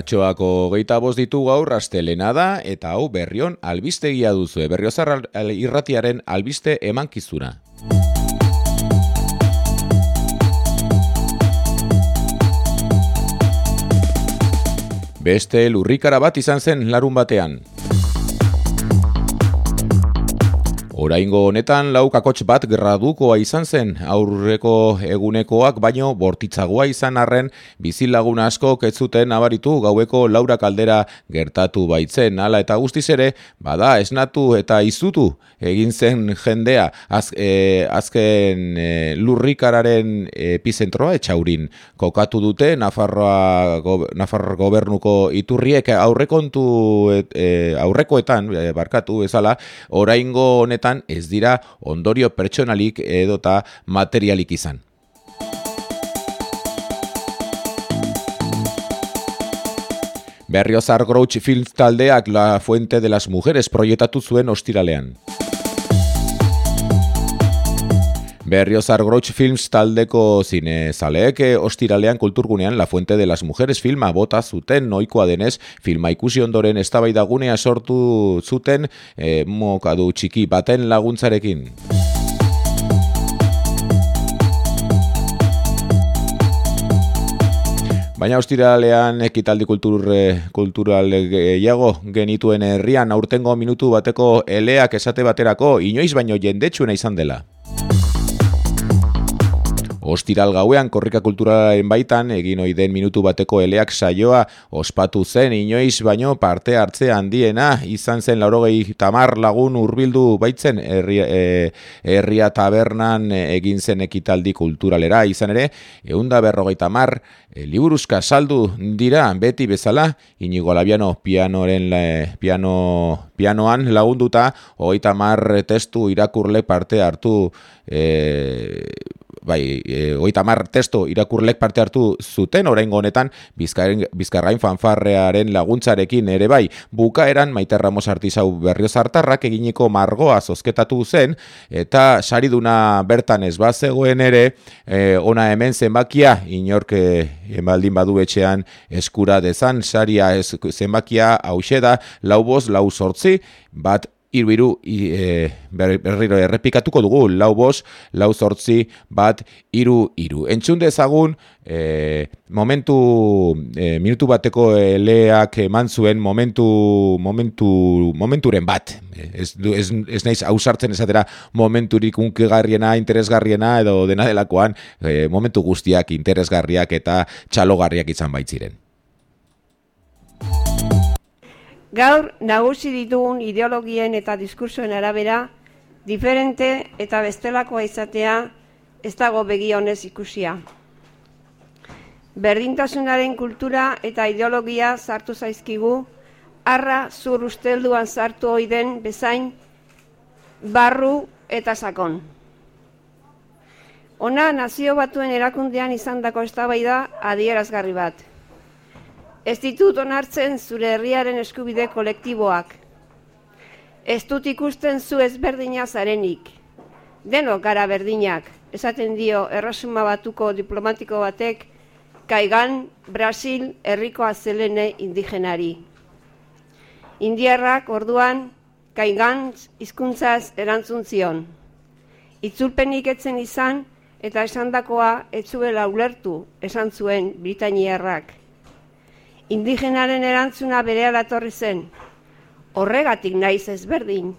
Martxoako geita ditu gaur astelena da eta hau berrion albistegia duzu. Berriozar irratiaren albiste emankizuna. Beste lurrikara bat izan zen larun batean. Oraingo honetan laukakotx bat gradukoa izan zen. Aurreko egunekoak baino bortitzagoa izan arren bizilagun asko ketzuten nabaritu gaueko laura kaldera gertatu baitzen. Hala eta guztiz ere bada esnatu eta izutu egin zen jendea. Az, e, azken e, lurrikararen epizentroa etxaurin. Kokatu dute Nafarroa go, Nafar gobernuko iturriek aurrekontu e, aurrekoetan e, barkatu bezala oraingo honetan ez dira ondorio pertsonalik edota materialik izan. Berriozar Grouch Film taldeak La Fuente de las Mujeres proietatu zuen ostiralean. Berriozar Grouch Films taldeko zine zaleek eh, ostiralean kulturgunean La Fuente de las Mujeres filma bota zuten noikoa denez filma ikusi ondoren eztabaidagunea sortu zuten e, mokadu txiki baten laguntzarekin. Baina ostiralean ekitaldi kultur, eh, kultural gehiago genituen herrian aurtengo minutu bateko eleak esate baterako inoiz baino jendetsuena izan dela. Ostiral gauean korrika kulturalaren baitan egin ohi den minutu bateko eleak saioa ospatu zen inoiz baino parte hartze handiena izan zen laurogei tamar lagun hurbildu baitzen herria, e, herria tabernan egin zen ekitaldi kulturalera. Izan ere eunda berrogei tamar e, liburuzka saldu dira beti bezala. Inigo labiano pianoren piano, pianoan lagunduta hogei tamar testu irakurle parte hartu e, bai, e, oita mar testo irakurlek parte hartu zuten oraingo honetan bizkarrain fanfarrearen laguntzarekin ere bai, bukaeran Maite Ramos Artizau berrio zartarrak eginiko margoa zozketatu zen, eta sariduna bertan ez bazegoen ere, e, ona hemen zenbakia, inorke embaldin badu etxean eskura dezan, saria ez, zenbakia hause da, lau boz, lau sortzi, bat iru iru e, berriro errepikatuko dugu lau bos, lau zortzi bat iru iru. Entzun dezagun e, momentu e, minutu bateko eleak eman zuen momentu, momentu, momenturen bat. Ez, ez, ez naiz hausartzen esatera momenturik unkigarriena, interesgarriena edo dena delakoan e, momentu guztiak interesgarriak eta txalogarriak izan baitziren. Gaur nagusi ditugun ideologien eta diskursoen arabera, diferente eta bestelakoa izatea ez dago begionez ikusia. Berdintasunaren kultura eta ideologia sartu zaizkigu, arra zur ustelduan sartu oiden bezain barru eta sakon. Ona nazio batuen erakundean izandako eztabaida adierazgarri bat. Ez ditut onartzen zure herriaren eskubide kolektiboak. Ez dut ikusten zu ezberdina zarenik. Deno gara berdinak, esaten dio errasuma batuko diplomatiko batek, kaigan Brasil herriko azelene indigenari. Indiarrak orduan, kaigan hizkuntzaz erantzun zion. Itzulpenik etzen izan, eta esandakoa etzuela ulertu, esan zuen Britaniarrak indigenaren erantzuna bere alatorri zen. Horregatik naiz ezberdin,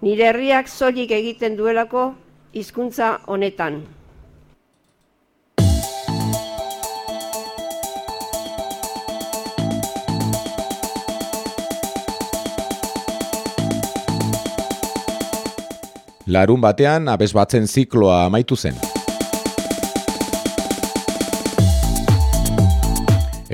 nire herriak zolik egiten duelako hizkuntza honetan. Larun batean abesbatzen zikloa amaitu zen.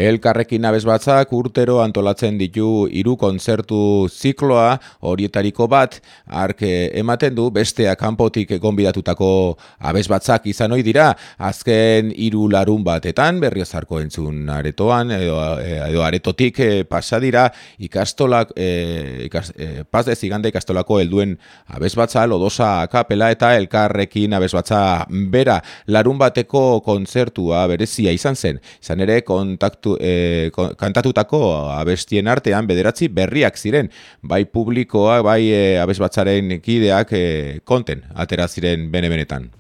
Elkarrekin abez batzak urtero antolatzen ditu hiru kontzertu zikloa horietariko bat arke ematen du besteak kanpotik gonbidatutako abez batzak izan ohi dira. Azken hiru larun batetan berriozarko entzun aretoan edo, edo aretotik e, pasa dira ikastolak e, ikas, e, pas de zigande ikastolako helduen abez batza lodosa kapela eta elkarrekin abez batza bera. Larun bateko kontzertua berezia izan zen. Izan ere kontaktu kantatu, e, kantatutako abestien artean bederatzi berriak ziren, bai publikoa, bai e, abesbatzaren kideak e, konten atera ziren bene-benetan.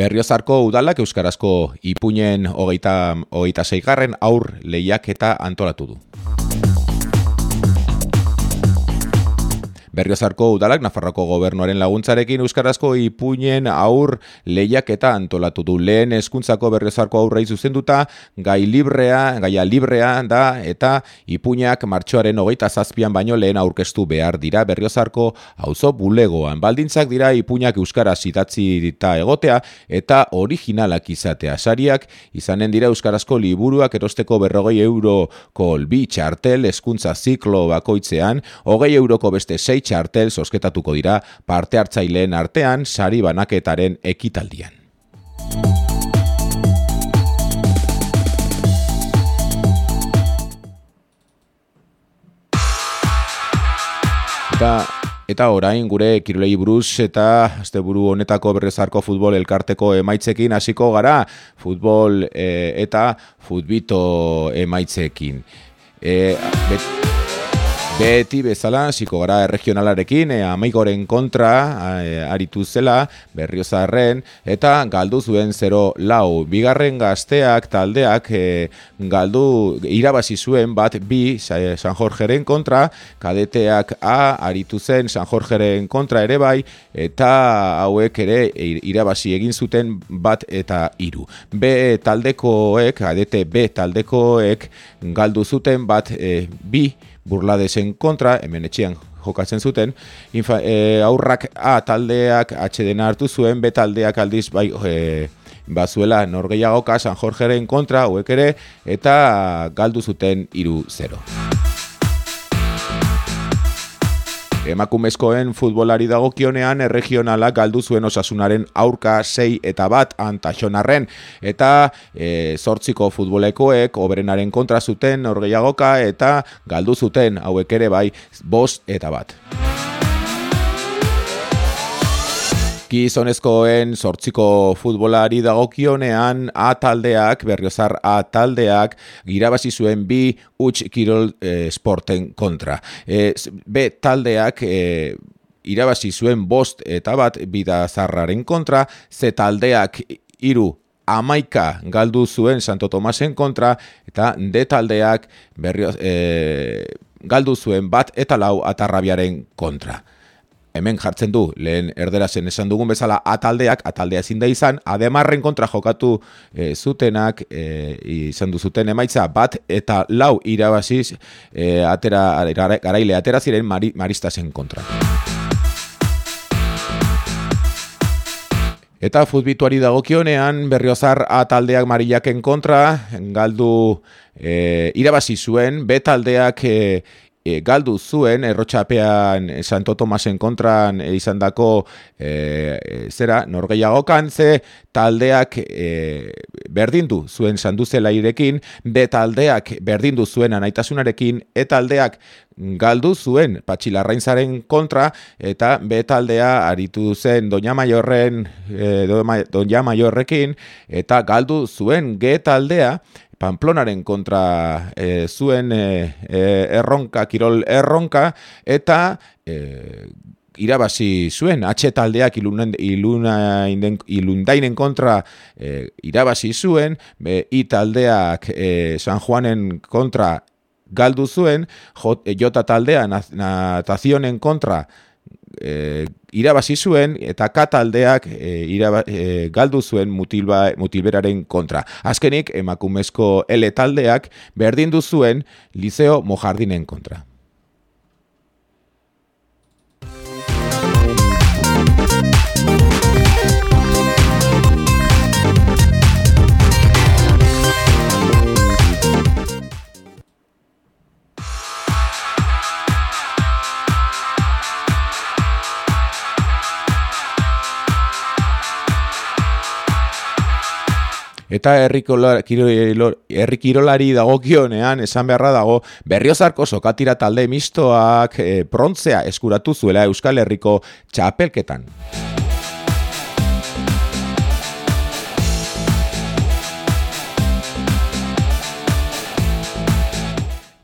Berriozarko udalak euskarazko ipuinen hogeita, hogeita zeigarren aur lehiak eta antolatu du. Berriozarko udalak Nafarroko gobernuaren laguntzarekin euskarazko ipuinen aur lehiak eta antolatu du lehen hezkuntzako Berriozarko aurrei zuzenduta gai librea, gaia librea da eta ipuinak martxoaren hogeita zazpian baino lehen aurkeztu behar dira Berriozarko auzo bulegoan. Baldintzak dira ipuinak euskaraz idatzi egotea eta originalak izatea. Sariak izanen dira euskarazko liburuak erosteko berrogei euroko bi txartel hezkuntza ziklo bakoitzean, hogei euroko beste sei txartel sosketatuko dira parte hartzaileen artean sari banaketaren ekitaldian. Eta, eta orain gure kirolei buruz eta asteburu honetako berrezarko futbol elkarteko emaitzekin hasiko gara futbol e, eta futbito emaitzekin. E, Beti bezala, ziko gara regionalarekin, e, amaikoren kontra e, aritu zela, berriozarren, eta galdu zuen zero lau. Bigarren gazteak, taldeak, e, galdu irabazi zuen bat bi San Jorgeren kontra, kadeteak A aritu zen San Jorgeren kontra ere bai, eta hauek ere irabazi egin zuten bat eta hiru. B taldekoek, kadete B taldekoek, galdu zuten bat e, bi, burladesen kontra, hemen etxean jokatzen zuten, infa, e, aurrak A taldeak atxeden hartu zuen, B taldeak aldiz bai e, bazuela norgeiagoka San Jorgeren kontra, hauek ere, eta galdu zuten iru 0 Emakumezkoen futbolari dagokionean erregionala galdu zuen osasunaren aurka sei eta bat antaxonarren eta e, zortziko futbolekoek oberenaren kontra zuten orgeiagoka eta galdu zuten hauek ere bai bost eta bat. Gizonezkoen sortziko futbolari dagokionean A taldeak, berriozar A taldeak, girabazi zuen bi utx kirol e, sporten kontra. E, B taldeak... E, irabazi zuen bost eta bat bida zarraren kontra, Z taldeak iru amaika galdu zuen Santo Tomasen kontra, eta D taldeak berrio, e, galdu zuen bat eta lau atarrabiaren kontra hemen jartzen du, lehen erderazen esan dugun bezala ataldeak, ataldea ezin da izan, ademarren kontra jokatu e, zutenak, e, izan du zuten emaitza bat, eta lau irabaziz, e, atera, garaile atera ziren mari, maristasen kontra. Eta futbituari dagokionean, berriozar ataldeak marilaken kontra, galdu e, irabazi zuen, betaldeak e, e, galdu zuen errotxapean Santo Tomasen kontran e, izan dako e, zera norgeiago kantze taldeak e, berdindu zuen sanduzela irekin, be taldeak berdindu zuen anaitasunarekin, eta aldeak galdu zuen patxilarrainzaren kontra, eta be taldea aritu zen Doña Maiorren, e, Doña Maiorrekin, eta galdu zuen ge taldea, Pamplonaren kontra e, zuen e, erronka, kirol erronka, eta e, irabazi zuen, atxe taldeak ilundainen kontra e, irabazi zuen, be, i taldeak e, San Juanen kontra galdu zuen, jota taldea natazionen kontra e, irabazi zuen eta kataldeak e, iraba, e, galdu zuen mutilba, mutilberaren kontra. Azkenik, emakumezko L taldeak berdindu zuen Liceo Mojardinen kontra. Eta herri kirolari dagokionean esan beharra dago berriozarko sokatira talde mistoak e, prontzea eskuratu zuela Euskal Herriko txapelketan.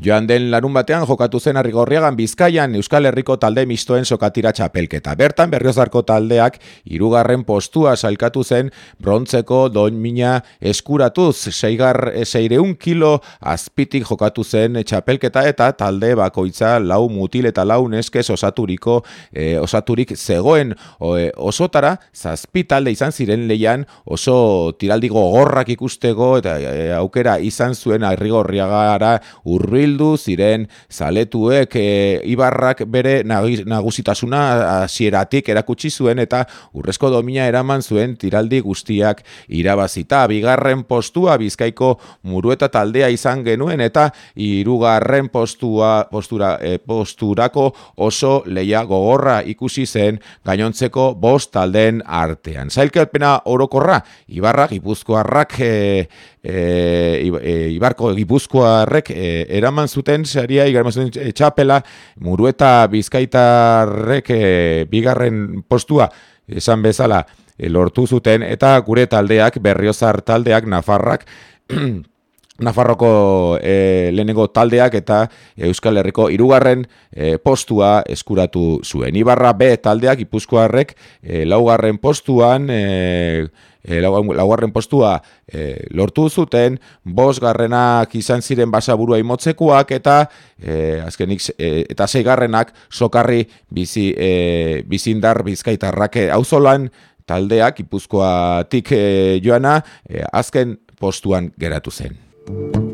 Joan den larun batean jokatu zen arrigorriagan bizkaian Euskal Herriko talde mistoen sokatira txapelketa. Bertan berriozarko taldeak irugarren postua salkatu zen brontzeko doin mina eskuratuz. Seigar seireun kilo azpitik jokatu zen txapelketa eta talde bakoitza lau mutil eta lau neskez osaturiko e, osaturik zegoen e, osotara zazpi talde izan ziren leian oso tiraldigo gorrak ikustego eta e, aukera izan zuen arrigorriagara urri bildu ziren zaletuek e, ibarrak bere nagusitasuna hasieratik erakutsi zuen eta urrezko domina eraman zuen tiraldi guztiak irabazita. Bigarren postua bizkaiko murueta taldea izan genuen eta hirugarren postua postura, e, posturako oso leia gogorra ikusi zen gainontzeko bost taldeen artean. Zailkelpena orokorra, ibarrak, ipuzkoarrak, e, e, e, ibarko gipuzkoarrek e, eraman zuten saria igarman zuten e, txapela murueta bizkaitarrek e, bigarren postua esan bezala e, lortu zuten eta gure taldeak berriozar taldeak nafarrak Nafarroko e, lehenengo taldeak eta Euskal Herriko irugarren e, postua eskuratu zuen. Ibarra B taldeak ipuzkoarrek e, laugarren postuan e, e, laugarren postua e, lortu zuten, bos garrenak izan ziren basaburua imotzekuak eta e, azkenik e, eta zeigarrenak sokarri bizi, e, bizindar bizkaitarrak auzolan taldeak ipuzkoatik e, joana e, azken postuan geratu zen. Thank you.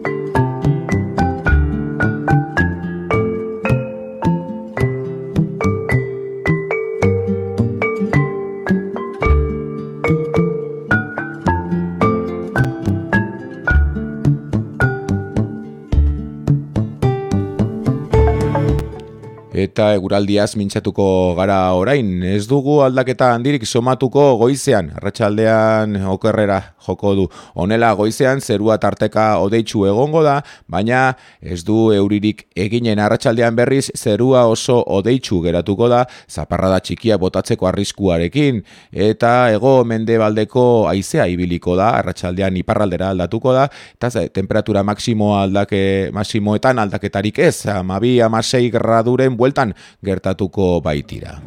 Eta eguraldiaz mintzatuko gara orain. Ez dugu aldaketa handirik somatuko goizean, arratsaldean okerrera joko du. Honela goizean zerua tarteka odeitzu egongo da, baina ez du euririk eginen. Arratsaldean berriz zerua oso odeitzu geratuko da, zaparrada txikia botatzeko arriskuarekin, eta ego mendebaldeko aizea ibiliko da, arratsaldean iparraldera aldatuko da, eta temperatura maksimo aldake, maksimoetan aldaketarik ez, amabi amasei graduren bueltan gertatuko baitira.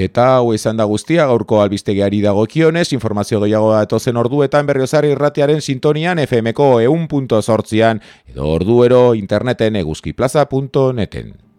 Eta hau izan da guztia, gaurko albistegiari dago kionez, informazio gehiago etozen orduetan berriozari irratiaren sintonian FMko eun.sortzian edo orduero interneten eguzkiplaza.neten.